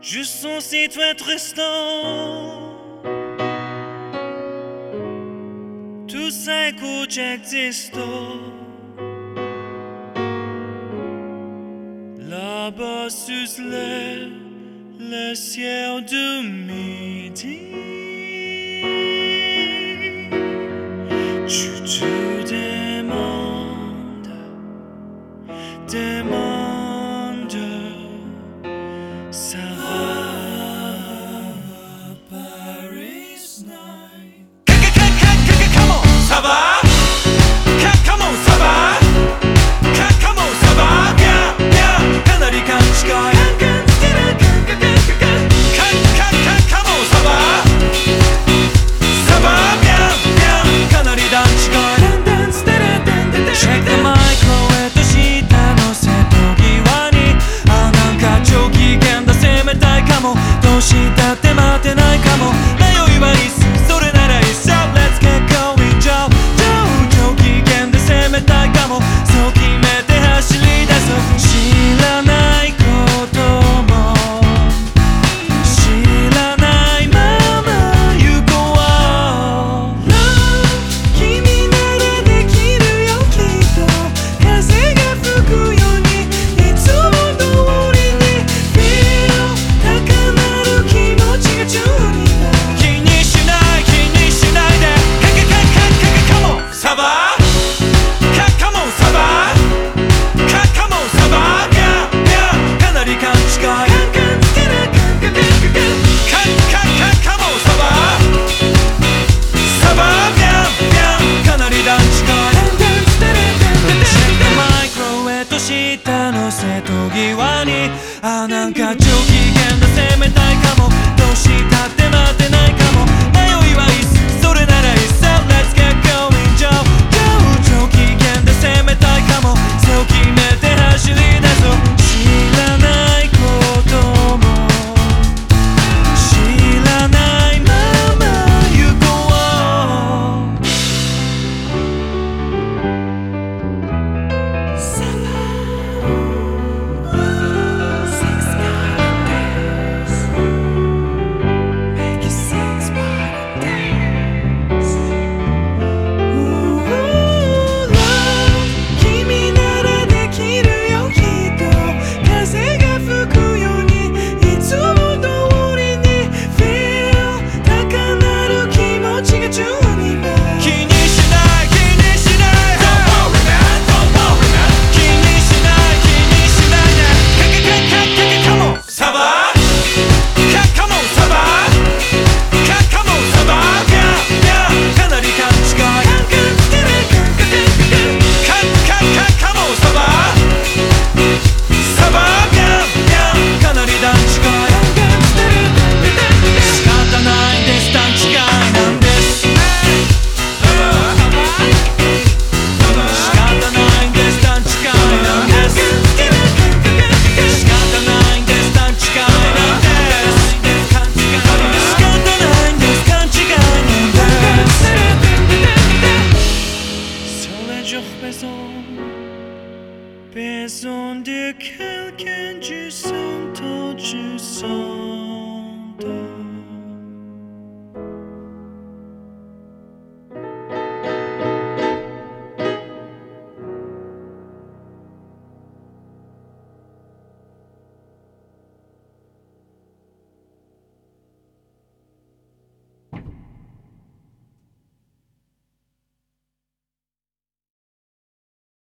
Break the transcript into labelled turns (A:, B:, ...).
A: Je sens si tu es tristant. Tu sais j'existe. Là-bas, sur le, le ciel du midi. だって待てないかも。迷いはいっそそれならいっそたの瀬戸際に。あなんか上機嫌で攻めたいかも。どうしたって待てないかも。surpassant, pesant de quelqu'un du sang, tant je sens.